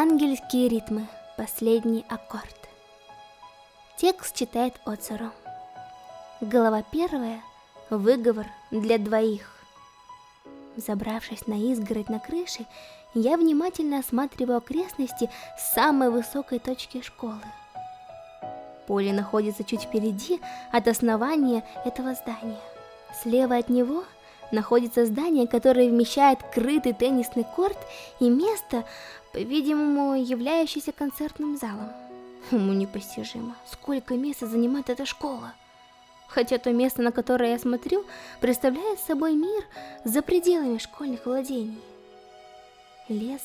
Ангельские ритмы. Последний аккорд. Текст читает Оцеру. Глава первая. Выговор для двоих. Забравшись на изгородь на крыше, я внимательно осматриваю окрестности с самой высокой точки школы. Поле находится чуть впереди от основания этого здания. Слева от него находится здание, которое вмещает крытый теннисный корт и место, по-видимому, являющееся концертным залом. Уму непостижимо, сколько места занимает эта школа. Хотя то место, на которое я смотрю, представляет собой мир за пределами школьных владений. Лес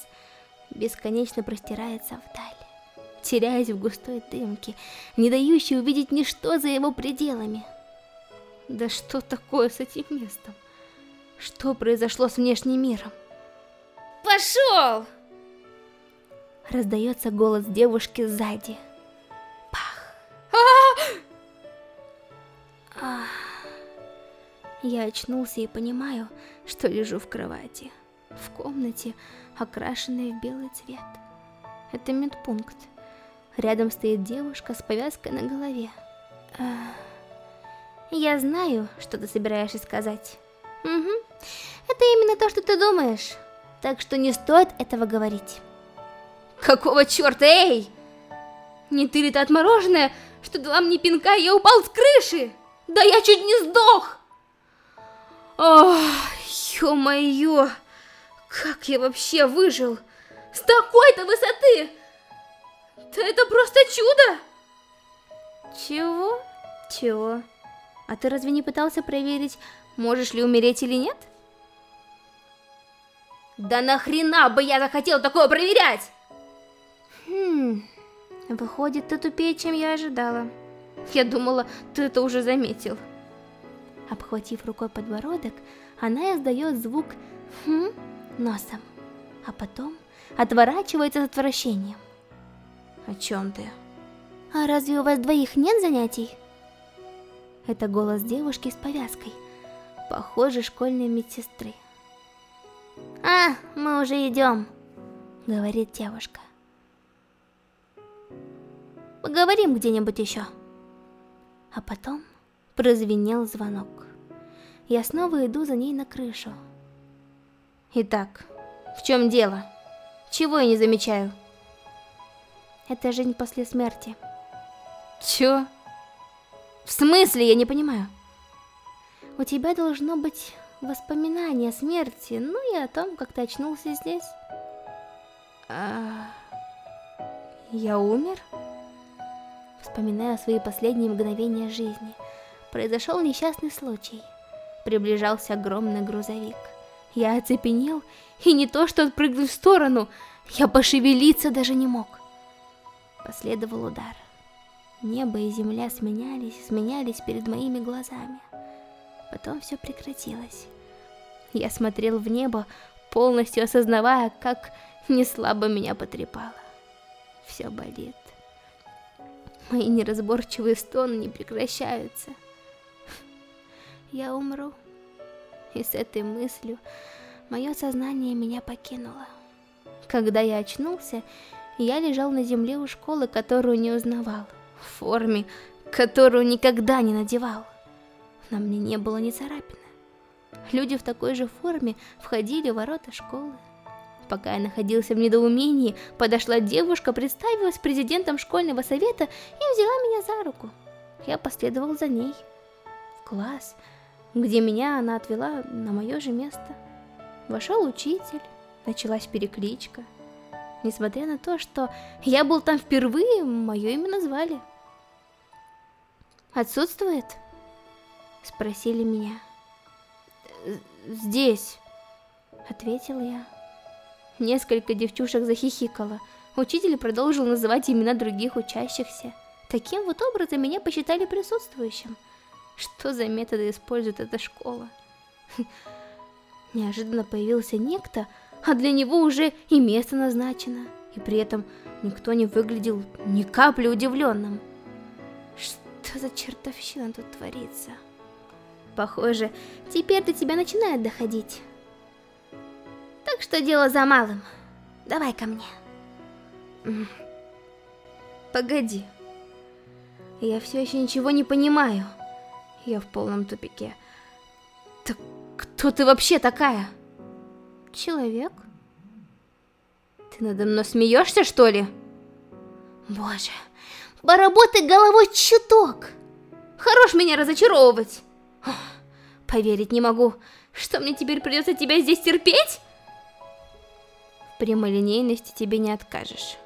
бесконечно простирается вдаль, теряясь в густой дымке, не дающей увидеть ничто за его пределами. Да что такое с этим местом? Что произошло с внешним миром? Пошел! Раздается голос девушки сзади. Пах! А Я очнулся и понимаю, что лежу в кровати. В комнате, окрашенной в белый цвет. Это медпункт. Рядом стоит девушка с повязкой на голове. А, я знаю, что ты собираешься сказать. Угу. Это именно то, что ты думаешь. Так что не стоит этого говорить. Какого черта, эй? Не ты ли та отмороженная, что дала мне пинка, и я упал с крыши? Да я чуть не сдох! Ох, ё-моё! Как я вообще выжил? С такой-то высоты! Да это просто чудо! Чего? Чего? А ты разве не пытался проверить, можешь ли умереть или нет? Да нахрена бы я захотел такое проверять? Хм, выходит, ты тупее, чем я ожидала. Я думала, ты это уже заметил. Обхватив рукой подбородок, она издает звук «хм» носом, а потом отворачивается с отвращением. О чем ты? А разве у вас двоих нет занятий? Это голос девушки с повязкой, похоже, школьной медсестры. «А, мы уже идем», — говорит девушка. «Поговорим где-нибудь еще». А потом прозвенел звонок. Я снова иду за ней на крышу. Итак, в чем дело? Чего я не замечаю? Это жизнь после смерти. Чё? В смысле, я не понимаю. У тебя должно быть воспоминание о смерти, ну и о том, как ты очнулся здесь. А... Я умер? Вспоминая свои последние мгновения жизни, произошел несчастный случай. Приближался огромный грузовик. Я оцепенел, и не то что отпрыгнуть в сторону, я пошевелиться даже не мог. Последовал удар. Небо и земля сменялись, сменялись перед моими глазами. Потом все прекратилось. Я смотрел в небо, полностью осознавая, как неслабо меня потрепало. Все болит. Мои неразборчивые стоны не прекращаются. Я умру. И с этой мыслью мое сознание меня покинуло. Когда я очнулся, я лежал на земле у школы, которую не узнавал, в форме, которую никогда не надевал. На мне не было ни царапины. Люди в такой же форме входили в ворота школы. Пока я находился в недоумении, подошла девушка, представилась президентом школьного совета и взяла меня за руку. Я последовал за ней в класс, где меня она отвела на мое же место. Вошел учитель, началась перекличка. Несмотря на то, что я был там впервые, мое имя назвали. «Отсутствует?» — спросили меня. «Здесь», — ответил я. Несколько девчушек захихикало. Учитель продолжил называть имена других учащихся. Таким вот образом меня посчитали присутствующим. Что за методы использует эта школа? Неожиданно появился некто, а для него уже и место назначено. И при этом никто не выглядел ни капли удивленным. Что за чертовщина тут творится? Похоже, теперь до тебя начинает доходить. Так что дело за малым. Давай ко мне. Погоди. Я все еще ничего не понимаю. Я в полном тупике. Так кто ты вообще такая? Человек. Ты надо мной смеешься, что ли? Боже, поработай головой чуток. Хорош меня разочаровывать. Поверить не могу, что мне теперь придется тебя здесь терпеть? В прямолинейности тебе не откажешь.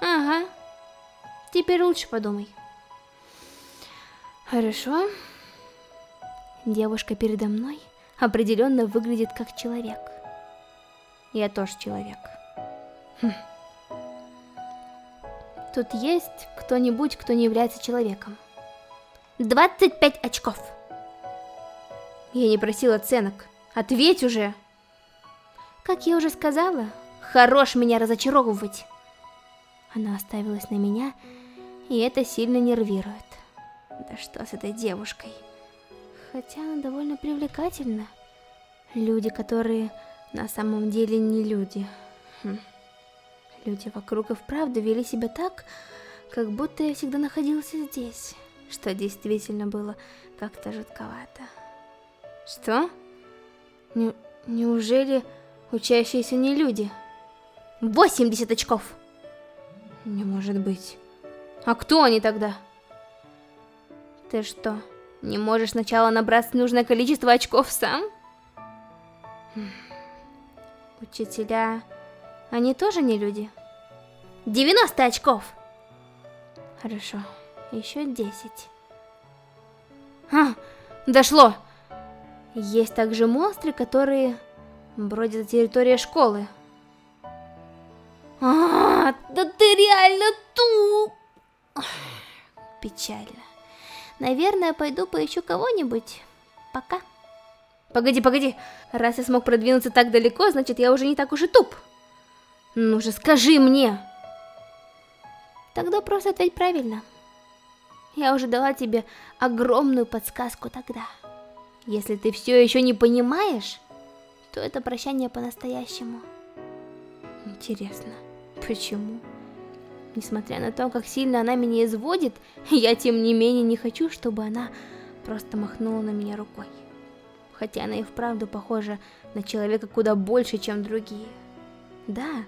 Ага. Теперь лучше подумай. Хорошо. Девушка передо мной определенно выглядит как человек. Я тоже человек. Хм. Тут есть кто-нибудь, кто не является человеком. 25 очков. Я не просил оценок. Ответь уже. Как я уже сказала, хорош меня разочаровывать. Она оставилась на меня, и это сильно нервирует. Да что с этой девушкой? Хотя она довольно привлекательна. Люди, которые на самом деле не люди. Хм. Люди вокруг и вправду вели себя так, как будто я всегда находился здесь, что действительно было как-то жутковато. Что? Не, неужели учащиеся не люди? 80 очков! Не может быть. А кто они тогда? Ты что, не можешь сначала набрать нужное количество очков сам? Учителя... Они тоже не люди? 90 очков! Хорошо, еще 10. А, дошло! Есть также монстры, которые бродят за территорией школы. А, да ты реально туп! Печально. Наверное, пойду поищу кого-нибудь. Пока. Погоди, погоди. Раз я смог продвинуться так далеко, значит я уже не так уж и туп. Ну же, скажи мне. Тогда просто ответь правильно. Я уже дала тебе огромную подсказку тогда. Если ты все еще не понимаешь, то это прощание по-настоящему. Интересно, почему? Несмотря на то, как сильно она меня изводит, я тем не менее не хочу, чтобы она просто махнула на меня рукой. Хотя она и вправду похожа на человека куда больше, чем другие. Да,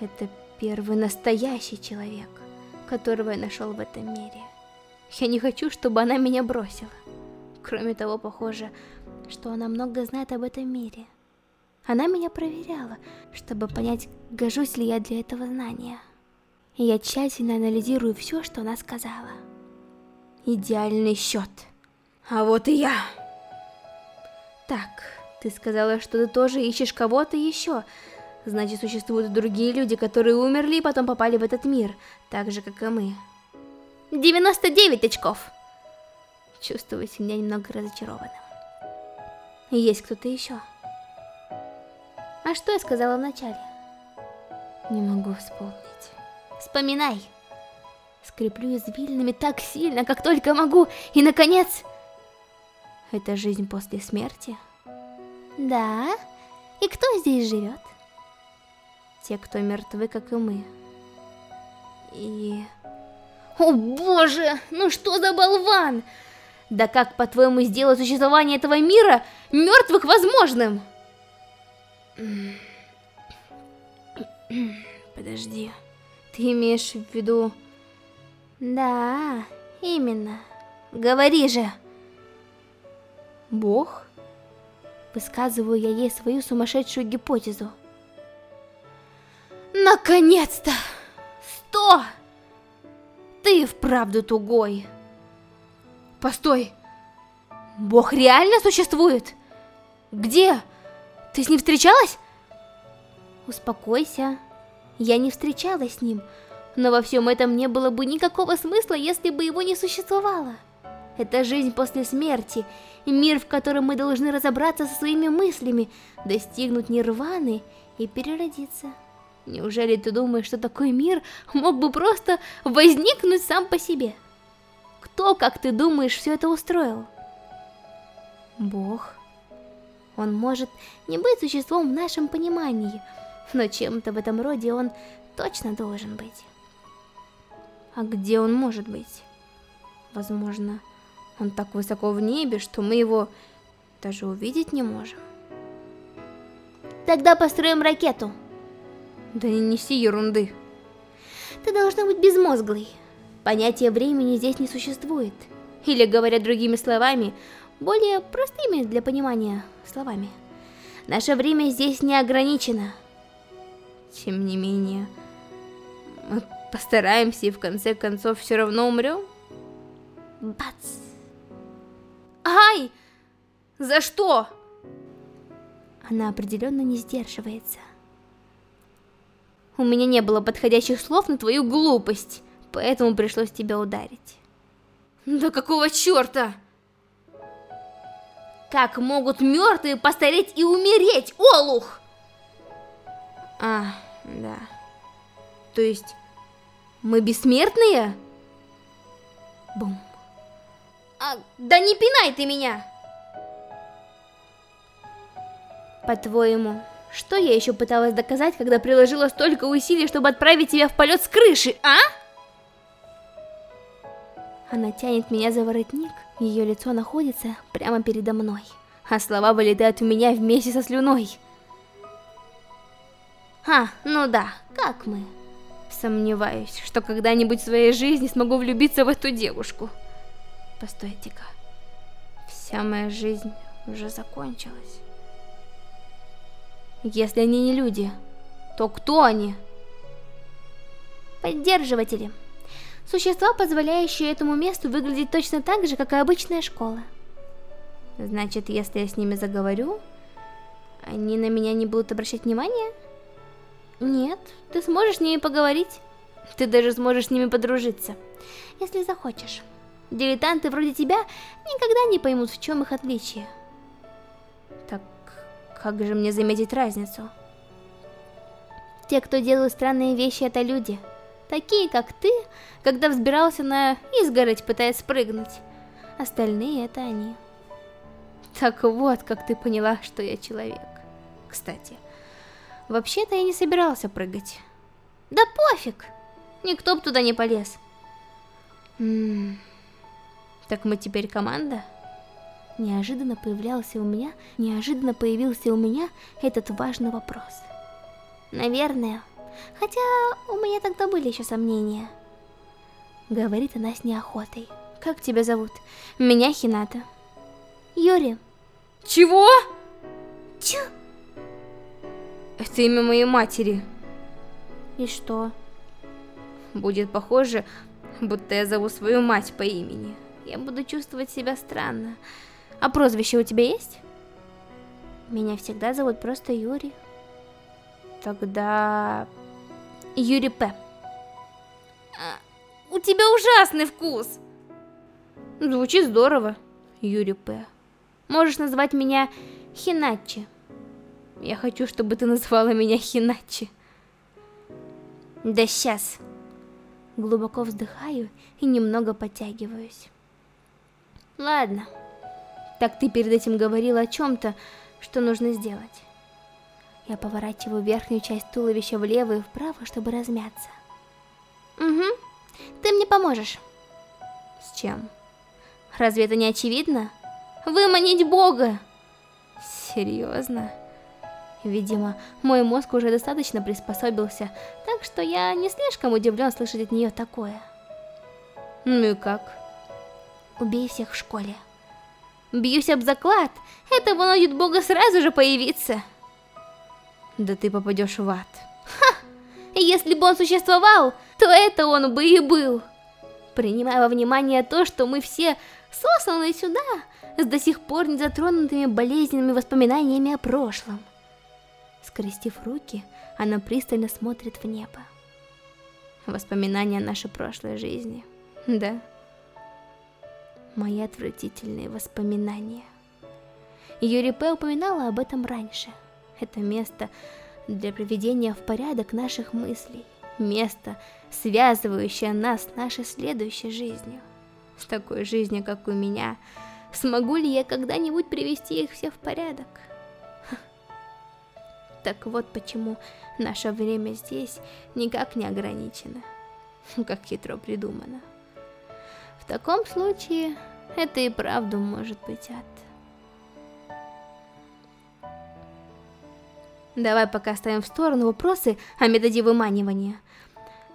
это первый настоящий человек, которого я нашел в этом мире. Я не хочу, чтобы она меня бросила. Кроме того, похоже, что она много знает об этом мире. Она меня проверяла, чтобы понять, гожусь ли я для этого знания и я тщательно анализирую все, что она сказала. Идеальный счет. А вот и я. Так, ты сказала, что ты тоже ищешь кого-то еще. Значит, существуют другие люди, которые умерли и потом попали в этот мир, так же, как и мы. 99 очков. Чувствую себя немного разочарованным. Есть кто-то еще. А что я сказала вначале? Не могу вспомнить. Вспоминай. Скреплю извилинами так сильно, как только могу. И, наконец... Это жизнь после смерти? Да. И кто здесь живет? Те, кто мертвы, как и мы. И... О боже, ну что за болван! Да как, по-твоему, сделать существование этого мира мертвых возможным? Подожди. Ты имеешь в виду... Да, именно. Говори же. Бог? Высказываю я ей свою сумасшедшую гипотезу. Наконец-то! Сто! Ты вправду тугой. Постой. Бог реально существует? Где? Ты с ним встречалась? Успокойся. Я не встречалась с ним, но во всем этом не было бы никакого смысла, если бы его не существовало. Это жизнь после смерти, мир, в котором мы должны разобраться со своими мыслями, достигнуть нирваны и переродиться. Неужели ты думаешь, что такой мир мог бы просто возникнуть сам по себе? Кто, как ты думаешь, все это устроил? Бог. Он может не быть существом в нашем понимании, но чем-то в этом роде он точно должен быть. А где он может быть? Возможно, он так высоко в небе, что мы его даже увидеть не можем. Тогда построим ракету. Да не неси ерунды. Ты должна быть безмозглой. Понятия времени здесь не существует. Или, говоря другими словами, более простыми для понимания словами. Наше время здесь не ограничено. Тем не менее, мы постараемся и в конце концов все равно умрем? Бац! Ай! За что? Она определенно не сдерживается. У меня не было подходящих слов на твою глупость, поэтому пришлось тебя ударить. Да какого черта? Как могут мертвые постареть и умереть, Олух? А, да. То есть, мы бессмертные? Бум. А, да не пинай ты меня! По-твоему, что я еще пыталась доказать, когда приложила столько усилий, чтобы отправить тебя в полет с крыши, а? Она тянет меня за воротник, ее лицо находится прямо передо мной, а слова вылетают у меня вместе со слюной. А, ну да, как мы? Сомневаюсь, что когда-нибудь в своей жизни смогу влюбиться в эту девушку. Постойте-ка, вся моя жизнь уже закончилась. Если они не люди, то кто они? Поддерживатели. Существа, позволяющие этому месту выглядеть точно так же, как и обычная школа. Значит, если я с ними заговорю, они на меня не будут обращать внимания? Нет, ты сможешь с ними поговорить. Ты даже сможешь с ними подружиться, если захочешь. Дилетанты вроде тебя никогда не поймут, в чем их отличие. Так как же мне заметить разницу? Те, кто делают странные вещи, это люди. Такие, как ты, когда взбирался на изгородь, пытаясь спрыгнуть. Остальные — это они. Так вот, как ты поняла, что я человек. Кстати, вообще-то я не собирался прыгать. Да пофиг! Никто бы туда не полез. Ммм... Так мы теперь команда? Неожиданно появлялся у меня, неожиданно появился у меня этот важный вопрос. Наверное. Хотя у меня тогда были еще сомнения. Говорит она с неохотой. Как тебя зовут? Меня Хината. Юри. Чего? Чё? Это имя моей матери. И что? Будет похоже, будто я зову свою мать по имени. Я буду чувствовать себя странно. А прозвище у тебя есть? Меня всегда зовут просто Юрий. Тогда... Юрий П. А, у тебя ужасный вкус. Звучит здорово, Юрий П. Можешь назвать меня Хиначи. Я хочу, чтобы ты назвала меня Хиначи. Да сейчас. Глубоко вздыхаю и немного подтягиваюсь. Ладно. Так ты перед этим говорила о чем-то, что нужно сделать. Я поворачиваю верхнюю часть туловища влево и вправо, чтобы размяться. Угу. Ты мне поможешь. С чем? Разве это не очевидно? Выманить Бога! Серьезно? Видимо, мой мозг уже достаточно приспособился, так что я не слишком удивлен слышать от нее такое. Ну и как? Убей всех в школе. Бьюсь об заклад, это вынудит Бога сразу же появиться. Да ты попадешь в ад. Ха! Если бы он существовал, то это он бы и был. Принимая во внимание то, что мы все сосланы сюда, с до сих пор не затронутыми болезненными воспоминаниями о прошлом. Скрестив руки, она пристально смотрит в небо. Воспоминания о нашей прошлой жизни, да? Мои отвратительные воспоминания. Юрий П. упоминала об этом раньше. Это место для приведения в порядок наших мыслей. Место, связывающее нас с нашей следующей жизнью. С такой жизнью, как у меня, смогу ли я когда-нибудь привести их все в порядок? Так вот почему наше время здесь никак не ограничено. Как хитро придумано. В таком случае, это и правду может быть ад. Давай пока оставим в сторону вопросы о методе выманивания.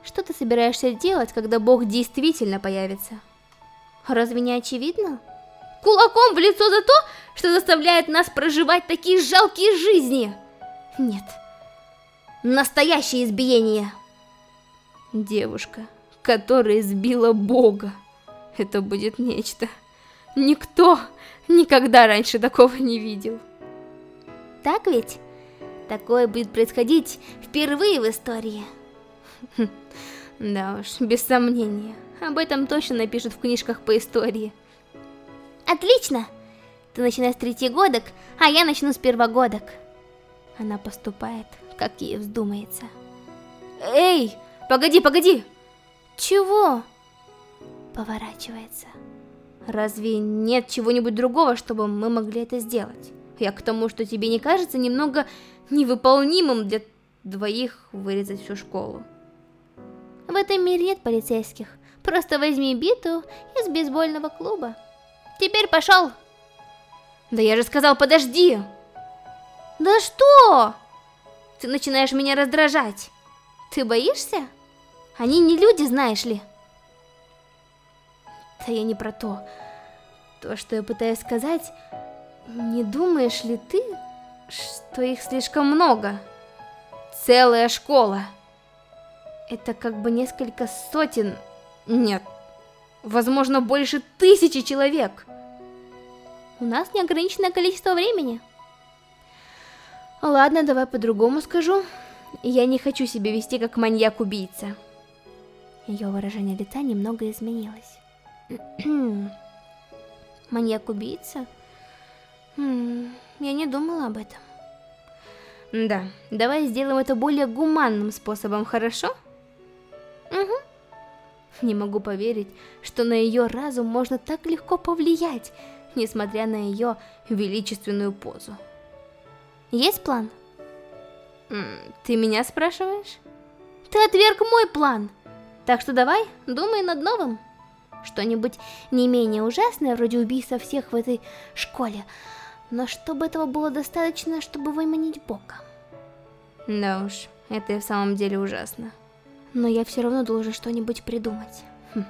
Что ты собираешься делать, когда бог действительно появится? Разве не очевидно? Кулаком в лицо за то, что заставляет нас проживать такие жалкие жизни. Нет. Настоящее избиение. Девушка, которая избила Бога. Это будет нечто. Никто никогда раньше такого не видел. Так ведь? Такое будет происходить впервые в истории. Да уж, без сомнения. Об этом точно напишут в книжках по истории. Отлично! Ты начинаешь с третьегодок, а я начну с первогодок. Она поступает, как ей вздумается. Эй, погоди, погоди! Чего? Поворачивается. Разве нет чего-нибудь другого, чтобы мы могли это сделать? Я к тому, что тебе не кажется немного невыполнимым для двоих вырезать всю школу. В этом мире нет полицейских. Просто возьми биту из бейсбольного клуба. Теперь пошел. Да я же сказал, подожди. Да что? Ты начинаешь меня раздражать. Ты боишься? Они не люди, знаешь ли. Да я не про то. То, что я пытаюсь сказать, не думаешь ли ты, что их слишком много? Целая школа. Это как бы несколько сотен... Нет, возможно, больше тысячи человек. У нас неограниченное количество времени. Ладно, давай по-другому скажу. Я не хочу себя вести как маньяк-убийца. Ее выражение лица немного изменилось. Маньяк-убийца? Хм, я не думала об этом. Да, давай сделаем это более гуманным способом, хорошо? Угу. Не могу поверить, что на ее разум можно так легко повлиять, несмотря на ее величественную позу. Есть план? Ты меня спрашиваешь? Ты отверг мой план. Так что давай, думай над новым. Что-нибудь не менее ужасное, вроде убийства всех в этой школе. Но чтобы этого было достаточно, чтобы выманить Бога. Да уж, это и в самом деле ужасно. Но я все равно должен что-нибудь придумать. Хм.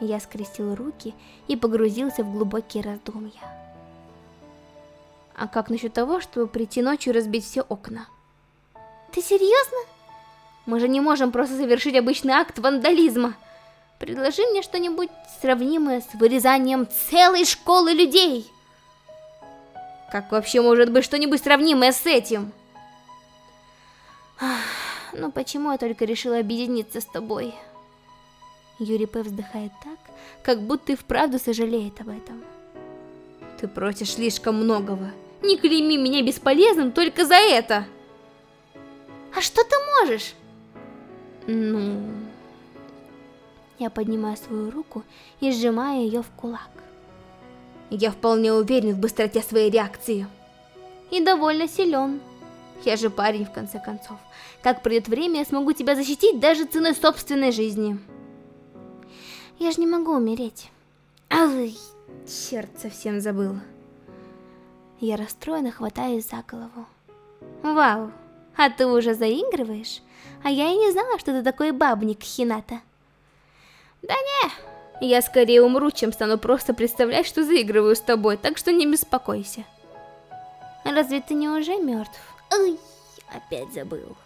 Я скрестил руки и погрузился в глубокие раздумья. А как насчет того, чтобы прийти ночью и разбить все окна? Ты серьезно? Мы же не можем просто совершить обычный акт вандализма. Предложи мне что-нибудь сравнимое с вырезанием целой школы людей. Как вообще может быть что-нибудь сравнимое с этим? Ну почему я только решила объединиться с тобой? Юрий П. вздыхает так, как будто и вправду сожалеет об этом. Ты просишь слишком многого. Не клейми меня бесполезным только за это. А что ты можешь? Ну... Я поднимаю свою руку и сжимаю ее в кулак. Я вполне уверен в быстроте своей реакции. И довольно силен. Я же парень, в конце концов. Как придет время, я смогу тебя защитить даже ценой собственной жизни. Я же не могу умереть. Ай, черт, совсем забыл. Я расстроенно хватаюсь за голову. Вау, а ты уже заигрываешь? А я и не знала, что ты такой бабник, Хината. Да не, я скорее умру, чем стану просто представлять, что заигрываю с тобой, так что не беспокойся. Разве ты не уже мертв? Ой, опять забыл.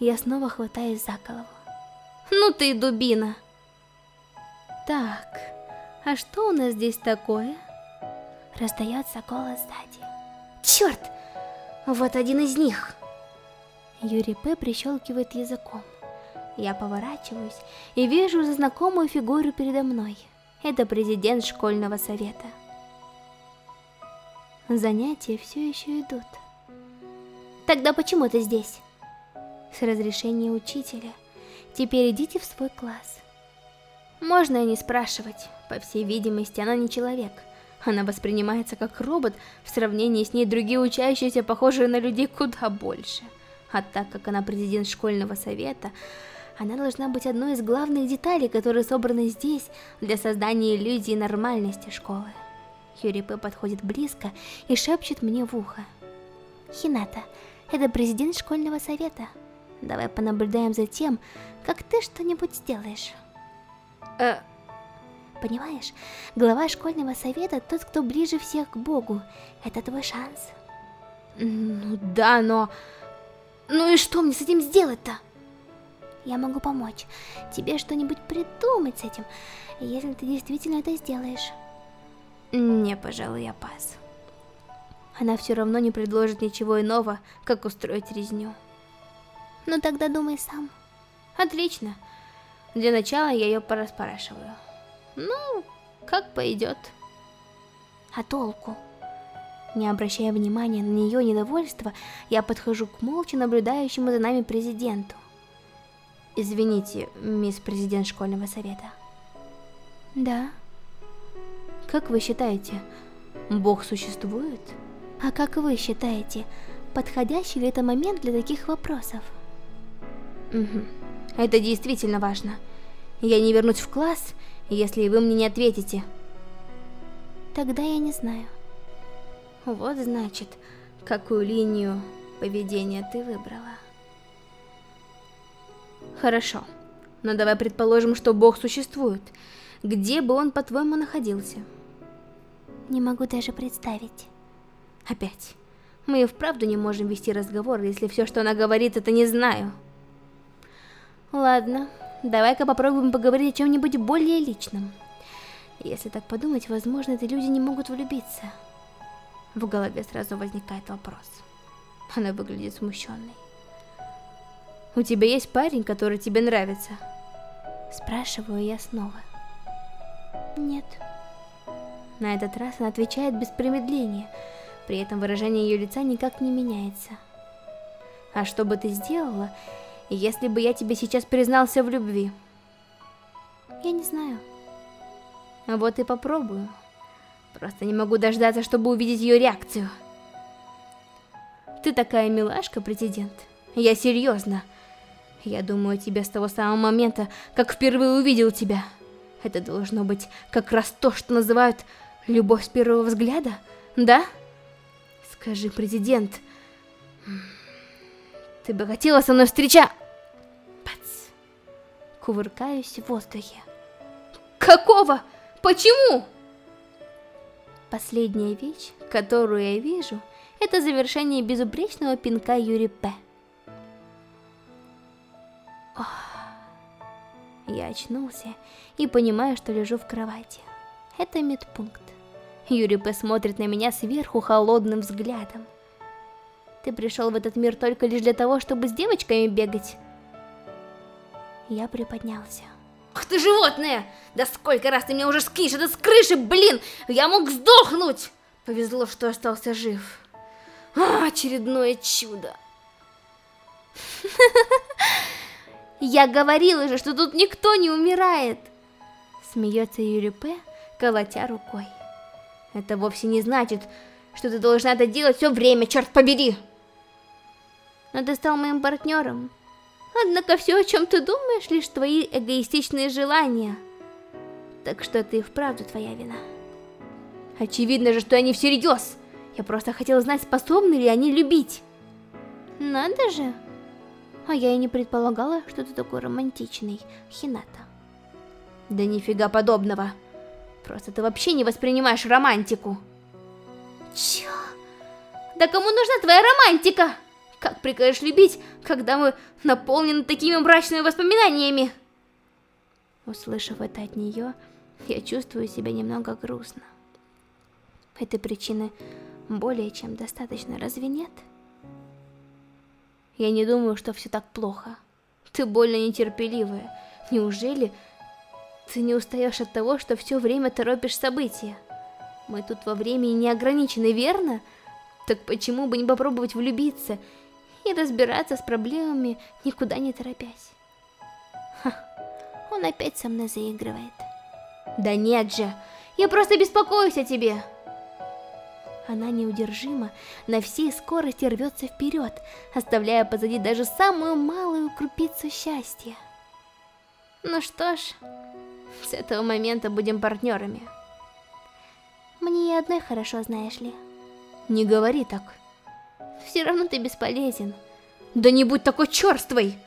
Я снова хватаюсь за голову. Ну ты дубина. Так, а что у нас здесь такое? Раздается голос сзади. Черт! Вот один из них. Юрий П. прищелкивает языком. Я поворачиваюсь и вижу знакомую фигуру передо мной. Это президент школьного совета. Занятия все еще идут. Тогда почему ты здесь? С разрешения учителя. Теперь идите в свой класс. Можно и не спрашивать. По всей видимости, она не человек. Она воспринимается как робот, в сравнении с ней другие учащиеся, похожие на людей, куда больше. А так как она президент школьного совета, она должна быть одной из главных деталей, которые собраны здесь для создания иллюзии нормальности школы. Юрипе подходит близко и шепчет мне в ухо. Хината, это президент школьного совета. Давай понаблюдаем за тем, как ты что-нибудь сделаешь. Э... Понимаешь, глава школьного совета тот, кто ближе всех к Богу. Это твой шанс. Ну да, но... Ну и что мне с этим сделать-то? Я могу помочь тебе что-нибудь придумать с этим, если ты действительно это сделаешь. Не, пожалуй, я пас. Она все равно не предложит ничего иного, как устроить резню. Ну тогда думай сам. Отлично. Для начала я ее пораспрашиваю. Ну, как пойдет. А толку? Не обращая внимания на нее недовольство, я подхожу к молча наблюдающему за нами президенту. Извините, мисс президент школьного совета. Да. Как вы считаете, Бог существует? А как вы считаете, подходящий ли это момент для таких вопросов? Угу. Это действительно важно. Я не вернусь в класс, если вы мне не ответите. Тогда я не знаю. Вот значит, какую линию поведения ты выбрала. Хорошо, но давай предположим, что Бог существует. Где бы он, по-твоему, находился? Не могу даже представить. Опять. Мы и вправду не можем вести разговор, если все, что она говорит, это не знаю. Ладно, давай-ка попробуем поговорить о чем-нибудь более личном. Если так подумать, возможно, эти люди не могут влюбиться. В голове сразу возникает вопрос. Она выглядит смущенной. У тебя есть парень, который тебе нравится? Спрашиваю я снова. Нет. На этот раз она отвечает без промедления, при этом выражение ее лица никак не меняется. А что бы ты сделала, если бы я тебе сейчас признался в любви? Я не знаю. Вот и попробую. Просто не могу дождаться, чтобы увидеть ее реакцию. Ты такая милашка, президент. Я серьезно. Я думаю о тебе с того самого момента, как впервые увидел тебя. Это должно быть как раз то, что называют любовь с первого взгляда, да? Скажи, президент, ты бы хотела со мной встреча... Пац. Кувыркаюсь в воздухе. Какого? Почему? Последняя вещь, которую я вижу, это завершение безупречного пинка Юри П. Я очнулся и понимаю, что лежу в кровати. Это медпункт. Юрий П. смотрит на меня сверху холодным взглядом. Ты пришел в этот мир только лишь для того, чтобы с девочками бегать? Я приподнялся. Ах ты животное! Да сколько раз ты меня уже скинешь это с крыши, блин! Я мог сдохнуть! Повезло, что остался жив. А, очередное чудо. Я говорила же, что тут никто не умирает. Смеется Юрий П., колотя рукой. Это вовсе не значит, что ты должна это делать все время, черт побери. Но ты стал моим партнером. Однако все, о чем ты думаешь, лишь твои эгоистичные желания. Так что и вправду твоя вина. Очевидно же, что я не всерьез. Я просто хотела знать, способны ли они любить. Надо же. А я и не предполагала, что ты такой романтичный, Хината. Да нифига подобного. Просто ты вообще не воспринимаешь романтику. Чё? Да кому нужна твоя романтика? Как прикажешь любить, когда мы наполнены такими мрачными воспоминаниями? Услышав это от нее, я чувствую себя немного грустно. Этой причины более чем достаточно, разве нет? Я не думаю, что все так плохо. Ты больно нетерпеливая. Неужели ты не устаешь от того, что все время торопишь события? Мы тут во времени не ограничены, верно? Так почему бы не попробовать влюбиться и разбираться с проблемами, никуда не торопясь? Ха, он опять со мной заигрывает. Да нет же, Я просто беспокоюсь о тебе. Она неудержимо на всей скорости рвется вперед, оставляя позади даже самую малую крупицу счастья. Ну что ж, с этого момента будем партнерами. Мне и одной хорошо, знаешь ли. Не говори так. Все равно ты бесполезен. Да не будь такой черствой!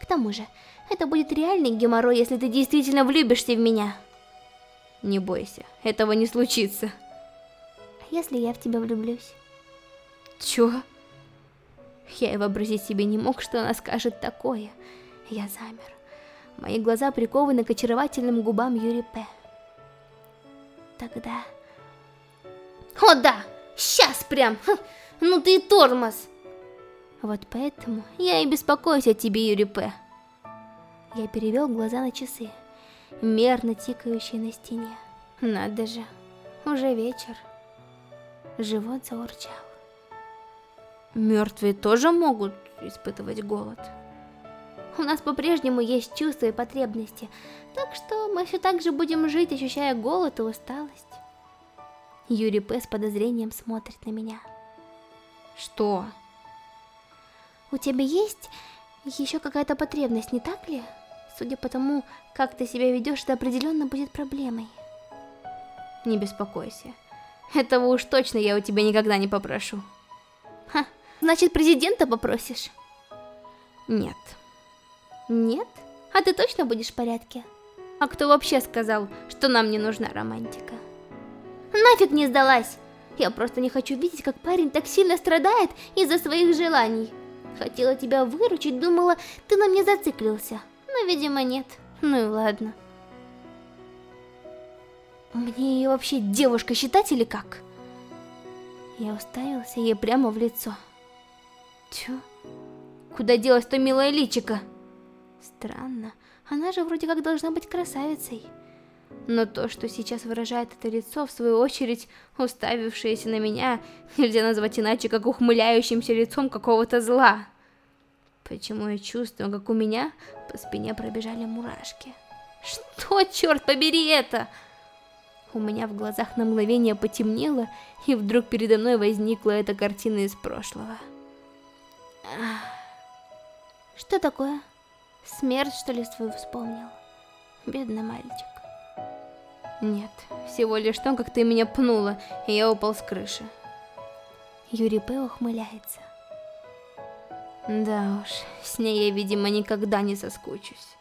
К тому же, это будет реальный геморрой, если ты действительно влюбишься в меня. Не бойся, этого не случится. Если я в тебя влюблюсь? Чё? Я и вообразить себе не мог, что она скажет такое. Я замер. Мои глаза прикованы к очаровательным губам Юри П. Тогда... О да! Сейчас прям! Ха, ну ты тормоз! Вот поэтому я и беспокоюсь о тебе, Юри П. Я перевел глаза на часы, мерно тикающие на стене. Надо же, уже вечер. Живот заурчал. Мертвые тоже могут испытывать голод. У нас по-прежнему есть чувства и потребности, так что мы все так же будем жить, ощущая голод и усталость. Юрий П. с подозрением смотрит на меня. Что? У тебя есть еще какая-то потребность, не так ли? Судя по тому, как ты себя ведешь, это определенно будет проблемой. Не беспокойся. Этого уж точно я у тебя никогда не попрошу. Ха, значит президента попросишь? Нет. Нет? А ты точно будешь в порядке? А кто вообще сказал, что нам не нужна романтика? Нафиг не сдалась! Я просто не хочу видеть, как парень так сильно страдает из-за своих желаний. Хотела тебя выручить, думала, ты на мне зациклился. Но, видимо, нет. Ну и ладно. Мне ее вообще девушка считать или как? Я уставился ей прямо в лицо. Тю, куда делась то милая личика? Странно, она же вроде как должна быть красавицей. Но то, что сейчас выражает это лицо, в свою очередь, уставившееся на меня, нельзя назвать иначе, как ухмыляющимся лицом какого-то зла. Почему я чувствую, как у меня по спине пробежали мурашки? Что, черт побери, это? У меня в глазах на мгновение потемнело, и вдруг передо мной возникла эта картина из прошлого. Что такое? Смерть, что ли, свою вспомнил? Бедный мальчик. Нет, всего лишь то, как ты меня пнула, и я упал с крыши. Юрий П. ухмыляется. Да уж, с ней я, видимо, никогда не соскучусь.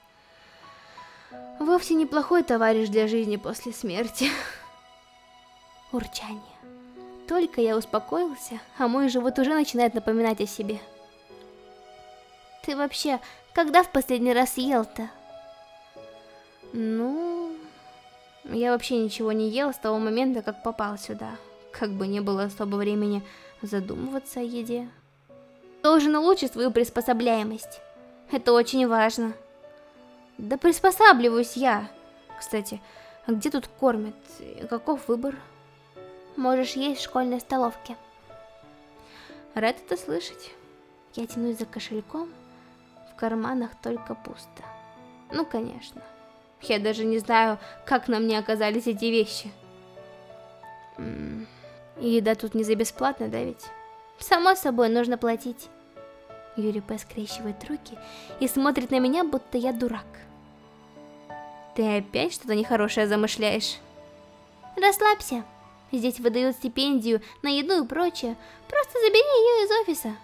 Вовсе неплохой товарищ для жизни после смерти. Урчание. Только я успокоился, а мой живот уже начинает напоминать о себе. Ты вообще, когда в последний раз ел-то? Ну, я вообще ничего не ел с того момента, как попал сюда. Как бы не было особо времени задумываться о еде. Должен улучшить свою приспособляемость. Это очень важно. Да приспосабливаюсь я. Кстати, а где тут кормят? Каков выбор? Можешь есть в школьной столовке. Рад это слышать. Я тянусь за кошельком. В карманах только пусто. Ну, конечно. Я даже не знаю, как на мне оказались эти вещи. Еда тут не за бесплатно, да ведь? Само собой, нужно платить. Юрий П. скрещивает руки и смотрит на меня, будто я дурак. Ты опять что-то нехорошее замышляешь? Расслабься. Здесь выдают стипендию на еду и прочее. Просто забери ее из офиса.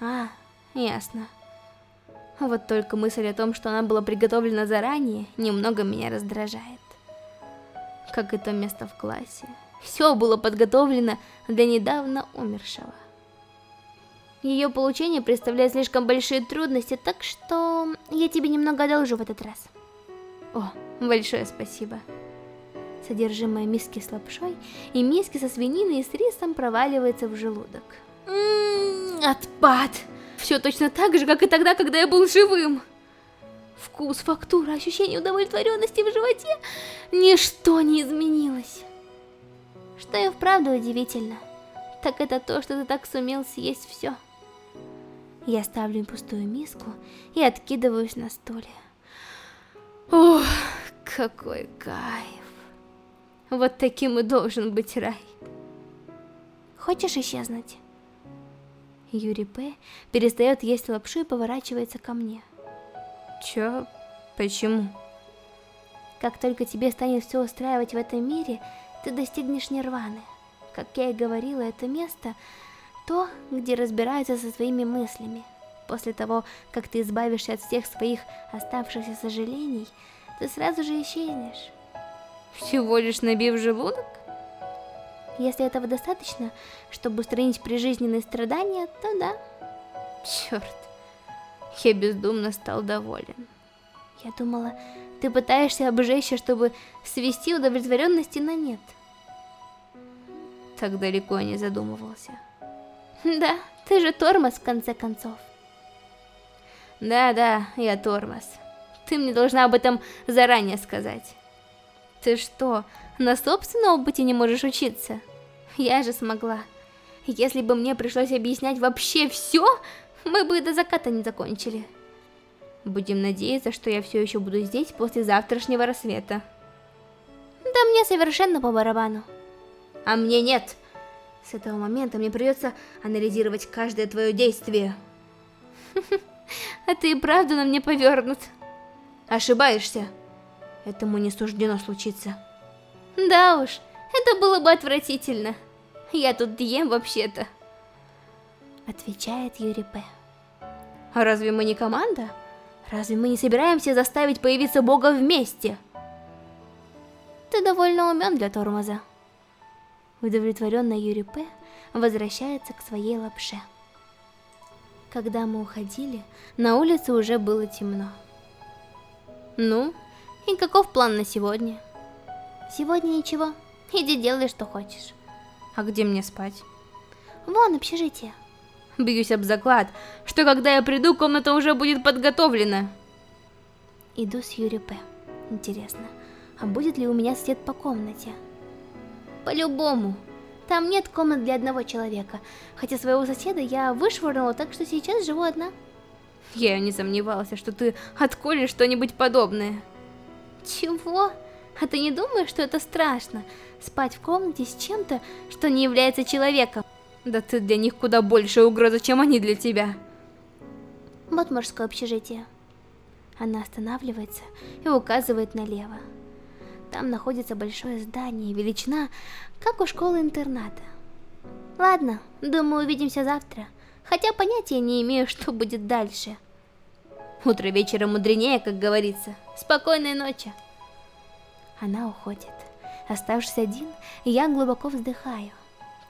А, ясно. Вот только мысль о том, что она была приготовлена заранее, немного меня раздражает. Как и то место в классе. Все было подготовлено для недавно умершего. Ее получение представляет слишком большие трудности, так что я тебе немного одолжу в этот раз. О, большое спасибо. Содержимое миски с лапшой и миски со свининой и с рисом проваливается в желудок. Ммм, отпад! Все точно так же, как и тогда, когда я был живым. Вкус, фактура, ощущение удовлетворенности в животе, ничто не изменилось. Что и вправду удивительно, так это то, что ты так сумел съесть все. Я ставлю пустую миску и откидываюсь на стуле. Ух, какой кайф. Вот таким и должен быть рай. Хочешь исчезнуть? Юрий П. перестает есть лапшу и поворачивается ко мне. Чё? Почему? Как только тебе станет все устраивать в этом мире, ты достигнешь нирваны. Как я и говорила, это место то, где разбираются со своими мыслями. После того, как ты избавишься от всех своих оставшихся сожалений, ты сразу же исчезнешь. Всего лишь набив желудок? Если этого достаточно, чтобы устранить прижизненные страдания, то да. Черт, я бездумно стал доволен. Я думала, ты пытаешься обжечься, чтобы свести удовлетворенности на нет. Так далеко я не задумывался. Да, ты же тормоз в конце концов. Да-да, я тормоз. Ты мне должна об этом заранее сказать. Ты что, на собственном опыте не можешь учиться? Я же смогла. Если бы мне пришлось объяснять вообще все, мы бы до заката не закончили. Будем надеяться, что я все еще буду здесь после завтрашнего рассвета. Да мне совершенно по барабану. А мне нет. С этого момента мне придется анализировать каждое твое действие. А ты и правда на мне повернут. Ошибаешься. Этому не суждено случиться. Да уж, это было бы отвратительно. Я тут ем вообще-то. Отвечает Юрий П. А разве мы не команда? Разве мы не собираемся заставить появиться Бога вместе? Ты довольно умен для тормоза. Удовлетворенный Юрий П. возвращается к своей лапше. Когда мы уходили, на улице уже было темно. Ну, и каков план на сегодня? Сегодня ничего. Иди делай, что хочешь. А где мне спать? Вон, общежитие. Бьюсь об заклад, что когда я приду, комната уже будет подготовлена. Иду с Юри П. Интересно, а будет ли у меня сосед по комнате? По-любому. Там нет комнат для одного человека, хотя своего соседа я вышвырнула, так что сейчас живу одна. Я не сомневался, что ты отколешь что-нибудь подобное. Чего? А ты не думаешь, что это страшно? Спать в комнате с чем-то, что не является человеком? Да ты для них куда большая угроза, чем они для тебя. Вот мужское общежитие. Она останавливается и указывает налево. Там находится большое здание, величина, как у школы-интерната. Ладно, думаю, увидимся завтра. Хотя понятия не имею, что будет дальше. Утро вечера мудренее, как говорится. Спокойной ночи. Она уходит. Оставшись один, я глубоко вздыхаю.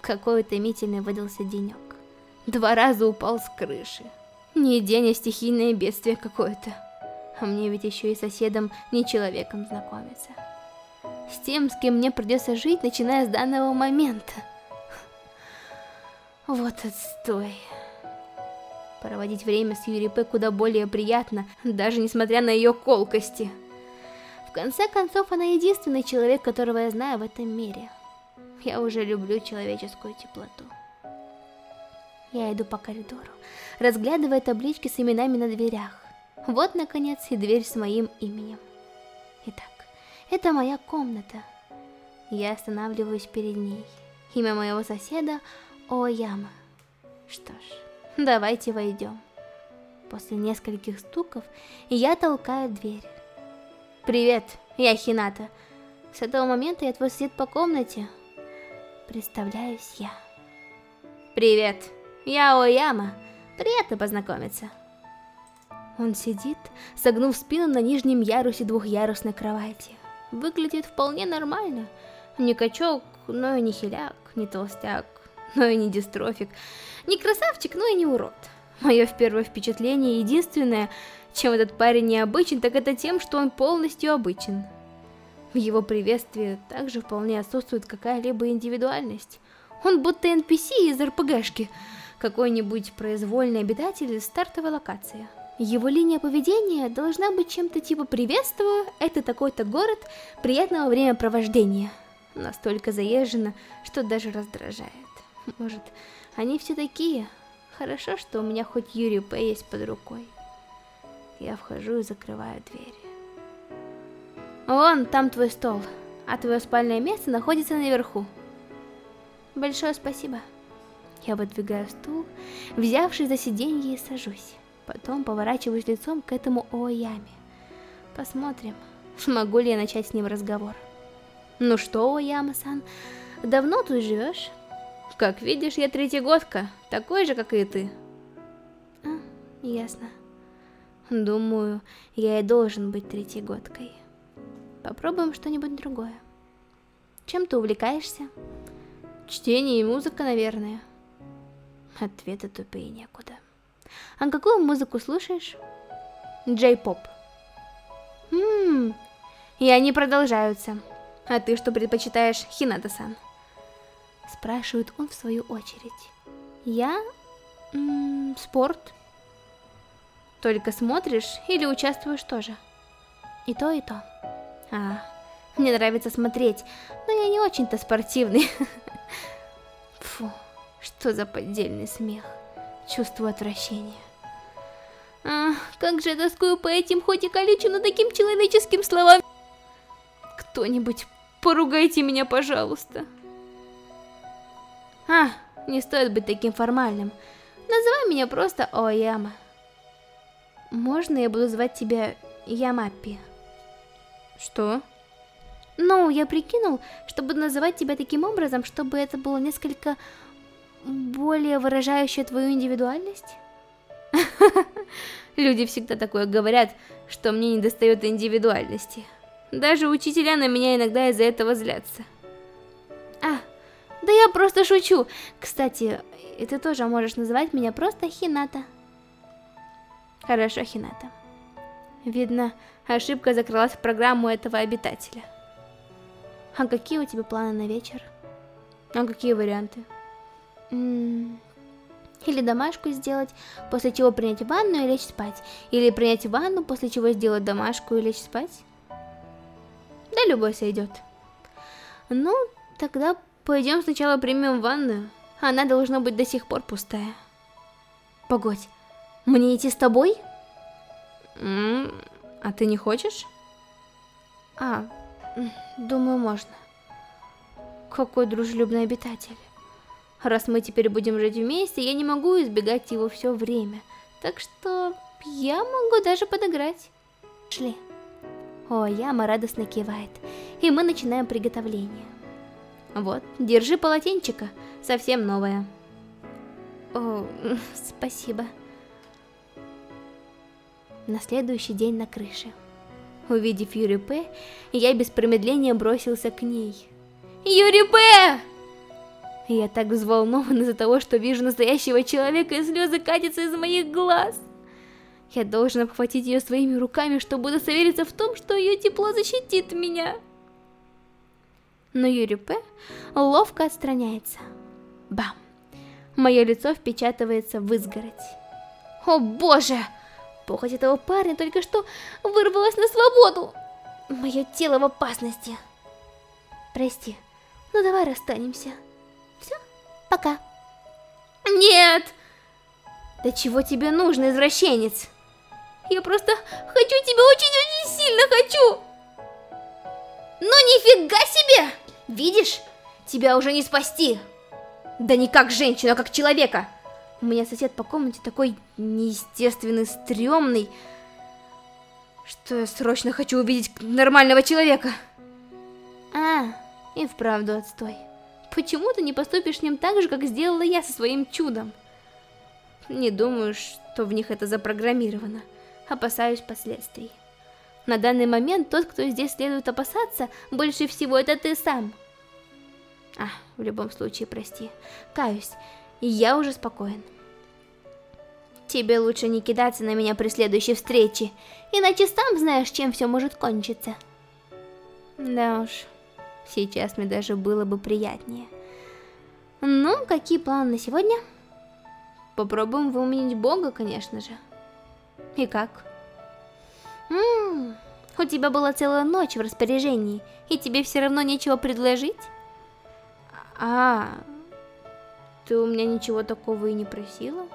Какой утомительный выдался денек. Два раза упал с крыши. Не день, а стихийное бедствие какое-то. А мне ведь еще и соседом, не человеком знакомиться. С тем, с кем мне придется жить, начиная с данного момента. Вот отстой. Проводить время с Юри П куда более приятно, даже несмотря на ее колкости. В конце концов, она единственный человек, которого я знаю в этом мире. Я уже люблю человеческую теплоту. Я иду по коридору, разглядывая таблички с именами на дверях. Вот, наконец, и дверь с моим именем. Итак, это моя комната. Я останавливаюсь перед ней. Имя моего соседа Ояма. Что ж, давайте войдем. После нескольких стуков я толкаю дверь. Привет, я Хината. С этого момента я твой сосед по комнате. Представляюсь я. Привет, я Ояма. Приятно познакомиться. Он сидит, согнув спину на нижнем ярусе двухъярусной кровати. Выглядит вполне нормально. Не качок, но и не хиляк, не толстяк, но и не дистрофик. Не красавчик, но и не урод. Мое первое впечатление, единственное, чем этот парень необычен, так это тем, что он полностью обычен. В его приветствии также вполне отсутствует какая-либо индивидуальность. Он будто NPC из РПГшки, какой-нибудь произвольный обитатель из стартовой локации. Его линия поведения должна быть чем-то типа «Приветствую, это такой-то город, приятного времяпровождения». Настолько заезжено, что даже раздражает. Может, они все такие? Хорошо, что у меня хоть Юрий П. есть под рукой. Я вхожу и закрываю дверь. Вон, там твой стол. а твое спальное место находится наверху. Большое спасибо. Я выдвигаю стул, взявшись за сиденье и сажусь. Потом поворачиваюсь лицом к этому Ояме. Посмотрим, смогу ли я начать с ним разговор. Ну что, Ояма-сан, давно тут живешь? Как видишь, я третьегодка, такой же, как и ты. А, ясно. Думаю, я и должен быть третьегодкой. Попробуем что-нибудь другое. Чем ты увлекаешься? Чтение и музыка, наверное. Ответы тупее некуда. А какую музыку слушаешь? Джей-поп. Ммм, и они продолжаются. А ты что предпочитаешь, Хината-сан? Спрашивает он в свою очередь. Я... М -м, спорт. Только смотришь или участвуешь тоже? И то, и то. А, мне нравится смотреть, но я не очень-то спортивный. Фу, что за поддельный смех. Чувствую отвращение. Ах, как же я тоскую по этим хоть и колючим, но таким человеческим словам. Кто-нибудь поругайте меня, пожалуйста. А, не стоит быть таким формальным. Называй меня просто Ояма. Можно я буду звать тебя Ямапи? Что? Ну, я прикинул, чтобы называть тебя таким образом, чтобы это было несколько более выражающее твою индивидуальность. Люди всегда такое говорят, что мне не достает индивидуальности. Даже учителя на меня иногда из-за этого злятся. А, да я просто шучу. Кстати, и ты тоже можешь называть меня просто Хината. Хорошо, Хината. Видно, ошибка закралась в программу этого обитателя. А какие у тебя планы на вечер? А какие варианты? Или домашку сделать, после чего принять ванну и лечь спать. Или принять ванну, после чего сделать домашку и лечь спать. Да любой сойдет. Ну, тогда пойдем сначала примем ванную. Она должна быть до сих пор пустая. Погодь, мне идти с тобой? М -м, а ты не хочешь? А, думаю, можно. Какой дружелюбный обитатель. Раз мы теперь будем жить вместе, я не могу избегать его все время. Так что я могу даже подыграть. Шли. О, Яма радостно кивает. И мы начинаем приготовление. Вот, держи полотенчика, совсем новое. О, спасибо. На следующий день на крыше. Увидев Юри П, я без промедления бросился к ней. Юри П! Я так взволнован из-за того, что вижу настоящего человека, и слезы катятся из моих глаз. Я должен обхватить ее своими руками, чтобы удостовериться в том, что ее тепло защитит меня. Но Юри П. ловко отстраняется. Бам! Мое лицо впечатывается в изгородь. О боже! Похоть этого парня только что вырвалась на свободу. Мое тело в опасности. Прости, но давай расстанемся. Пока. Нет! Да чего тебе нужно, извращенец? Я просто хочу тебя очень-очень сильно хочу! Ну нифига себе! Видишь? Тебя уже не спасти! Да не как женщину, а как человека! У меня сосед по комнате такой неестественный, стрёмный, что я срочно хочу увидеть нормального человека. А, и вправду отстой. Почему ты не поступишь с ним так же, как сделала я со своим чудом? Не думаю, что в них это запрограммировано. Опасаюсь последствий. На данный момент тот, кто здесь следует опасаться, больше всего это ты сам. А, в любом случае, прости. Каюсь, я уже спокоен. Тебе лучше не кидаться на меня при следующей встрече, иначе сам знаешь, чем все может кончиться. Да уж, Сейчас мне даже было бы приятнее. Ну, какие планы на сегодня? Попробуем выменить Бога, конечно же. И как? Ммм, у тебя была целая ночь в распоряжении, и тебе все равно нечего предложить? А, ты у меня ничего такого и не просила?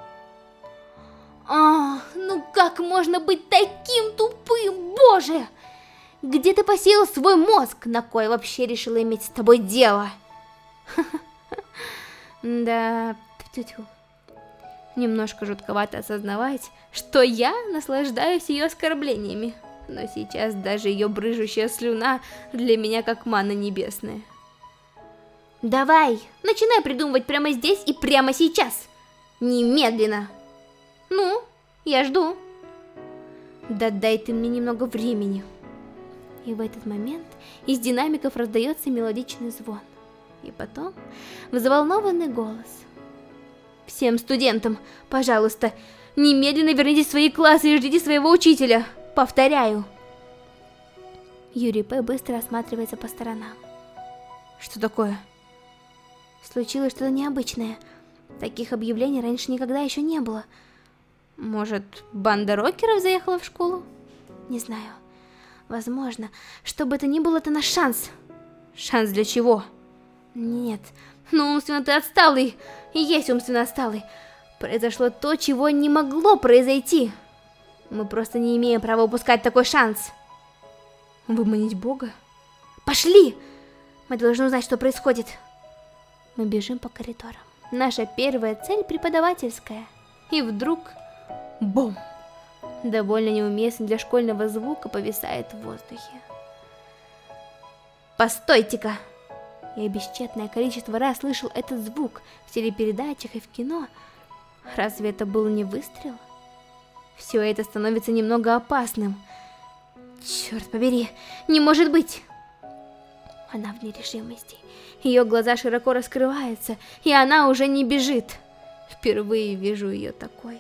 А, ну как можно быть таким тупым, боже! Где ты посеял свой мозг, на кой вообще решила иметь с тобой дело? Да, тю-тю. Немножко жутковато осознавать, что я наслаждаюсь ее оскорблениями. Но сейчас даже ее брыжущая слюна для меня как манна небесная. Давай, начинай придумывать прямо здесь и прямо сейчас. Немедленно. Ну, я жду. Да дай ты мне немного времени. И в этот момент из динамиков раздается мелодичный звон. И потом взволнованный голос. Всем студентам, пожалуйста, немедленно вернитесь в свои классы и ждите своего учителя. Повторяю. Юрий П. быстро осматривается по сторонам. Что такое? Случилось что-то необычное. Таких объявлений раньше никогда еще не было. Может, банда рокеров заехала в школу? Не знаю. Возможно, что бы это ни было, это наш шанс. Шанс для чего? Нет, ну умственно ты отсталый, и есть умственно отсталый. Произошло то, чего не могло произойти. Мы просто не имеем права упускать такой шанс. Выманить Бога? Пошли! Мы должны узнать, что происходит. Мы бежим по коридорам. Наша первая цель преподавательская. И вдруг... Бум! Довольно неуместный для школьного звука, повисает в воздухе. Постойте-ка! Я бесчетное количество раз слышал этот звук в телепередачах и в кино. Разве это был не выстрел? Все это становится немного опасным. Черт побери, не может быть! Она в нерешимости. Ее глаза широко раскрываются, и она уже не бежит. Впервые вижу ее такой.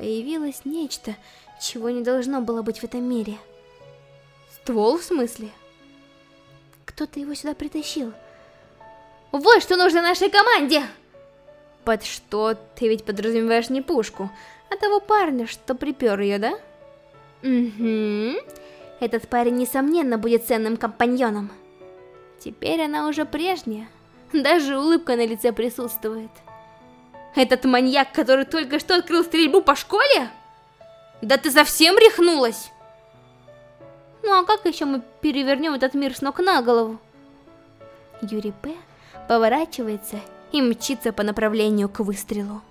Появилось нечто, чего не должно было быть в этом мире. Ствол в смысле? Кто-то его сюда притащил. Вот что нужно нашей команде! Под что ты ведь подразумеваешь не пушку, а того парня, что припер ее, да? Угу. Этот парень, несомненно, будет ценным компаньоном. Теперь она уже прежняя. Даже улыбка на лице присутствует. Этот маньяк, который только что открыл стрельбу по школе? Да ты совсем рехнулась? Ну а как еще мы перевернем этот мир с ног на голову? Юрий П. поворачивается и мчится по направлению к выстрелу.